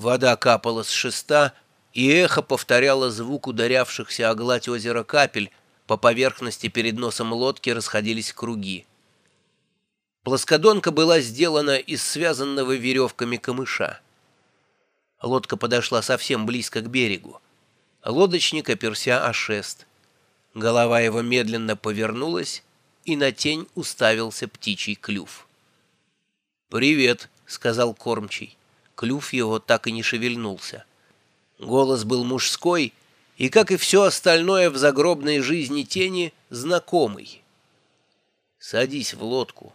Вода капала с шеста, и эхо повторяло звук ударявшихся о гладь озера капель, по поверхности перед носом лодки расходились круги. Плоскодонка была сделана из связанного веревками камыша. Лодка подошла совсем близко к берегу. Лодочник оперся о шест. Голова его медленно повернулась, и на тень уставился птичий клюв. «Привет», — сказал кормчий. Клюв его так и не шевельнулся. Голос был мужской и, как и все остальное в загробной жизни тени, знакомый. «Садись в лодку.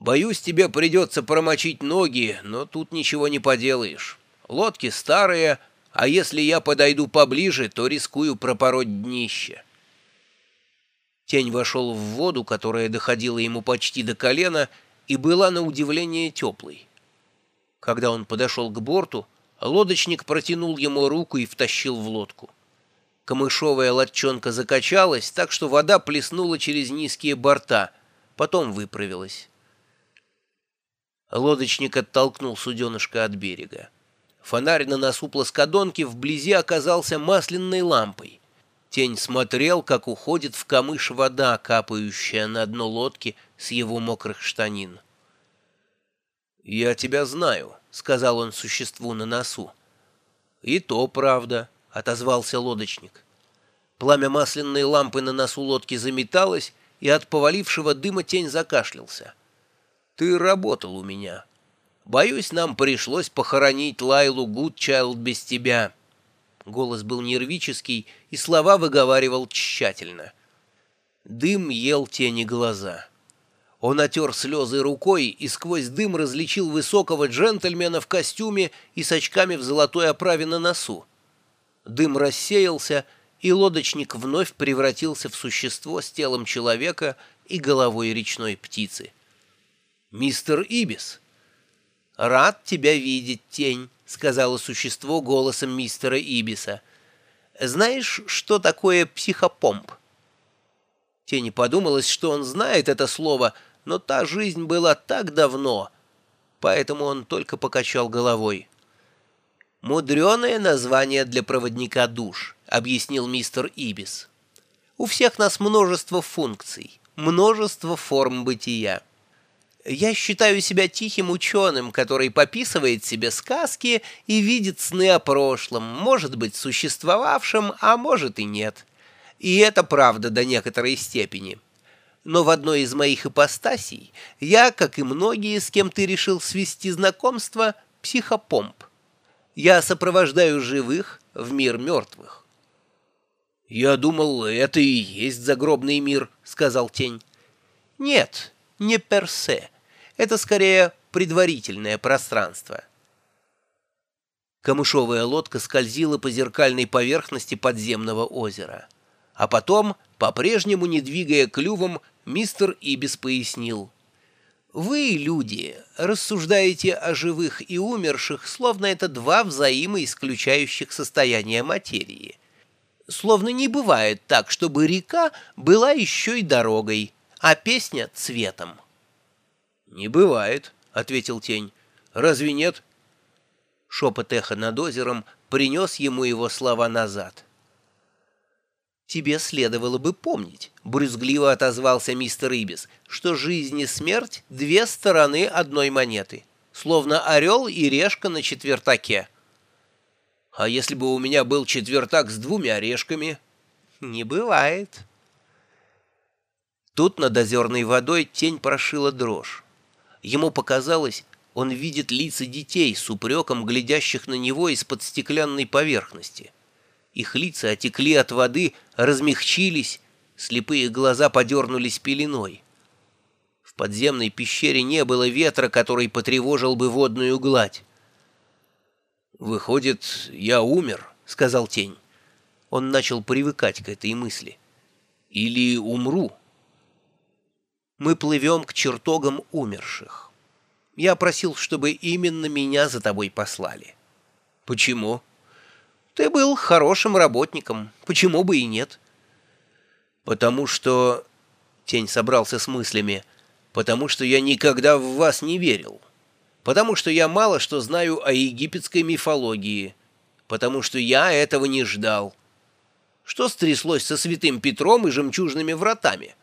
Боюсь, тебе придется промочить ноги, но тут ничего не поделаешь. Лодки старые, а если я подойду поближе, то рискую пропороть днище». Тень вошел в воду, которая доходила ему почти до колена, и была на удивление теплой. Когда он подошел к борту, лодочник протянул ему руку и втащил в лодку. Камышовая лодчонка закачалась, так что вода плеснула через низкие борта, потом выправилась. Лодочник оттолкнул суденышко от берега. Фонарь на носу плоскодонки вблизи оказался масляной лампой. Тень смотрел, как уходит в камыш вода, капающая на дно лодки с его мокрых штанин. «Я тебя знаю», — сказал он существу на носу. «И то правда», — отозвался лодочник. Пламя масляной лампы на носу лодки заметалось, и от повалившего дыма тень закашлялся. «Ты работал у меня. Боюсь, нам пришлось похоронить Лайлу Гудчайлд без тебя». Голос был нервический, и слова выговаривал тщательно. Дым ел тени глаза. Он отер слезы рукой и сквозь дым различил высокого джентльмена в костюме и с очками в золотой оправе на носу. Дым рассеялся, и лодочник вновь превратился в существо с телом человека и головой речной птицы. «Мистер Ибис!» «Рад тебя видеть, тень!» сказала существо голосом мистера Ибиса. «Знаешь, что такое психопомп?» Тени подумалось, что он знает это слово, но та жизнь была так давно, поэтому он только покачал головой. «Мудреное название для проводника душ», — объяснил мистер Ибис. «У всех нас множество функций, множество форм бытия». Я считаю себя тихим ученым, который пописывает себе сказки и видит сны о прошлом, может быть, существовавшем, а может и нет. И это правда до некоторой степени. Но в одной из моих ипостасей я, как и многие, с кем ты решил свести знакомство, психопомп. Я сопровождаю живых в мир мертвых. «Я думал, это и есть загробный мир», — сказал тень. «Нет, не персе. Это скорее предварительное пространство. Камышовая лодка скользила по зеркальной поверхности подземного озера. А потом, по-прежнему не двигая клювом, мистер Ибис пояснил. «Вы, люди, рассуждаете о живых и умерших, словно это два взаимоисключающих состояния материи. Словно не бывает так, чтобы река была еще и дорогой, а песня — цветом». «Не бывает», — ответил тень. «Разве нет?» Шепот эхо над озером принес ему его слова назад. «Тебе следовало бы помнить», — брюзгливо отозвался мистер Ибис, «что жизнь и смерть — две стороны одной монеты, словно орел и решка на четвертаке». «А если бы у меня был четвертак с двумя решками?» «Не бывает». Тут над озерной водой тень прошила дрожь. Ему показалось, он видит лица детей с упреком, глядящих на него из-под стеклянной поверхности. Их лица отекли от воды, размягчились, слепые глаза подернулись пеленой. В подземной пещере не было ветра, который потревожил бы водную гладь. «Выходит, я умер», — сказал тень. Он начал привыкать к этой мысли. «Или умру» мы плывем к чертогам умерших. Я просил, чтобы именно меня за тобой послали. Почему? Ты был хорошим работником. Почему бы и нет? Потому что... Тень собрался с мыслями. Потому что я никогда в вас не верил. потому что я мало что знаю о египетской мифологии, потому что я этого не ждал. Что стряслось со святым Петром и жемчужными вратами?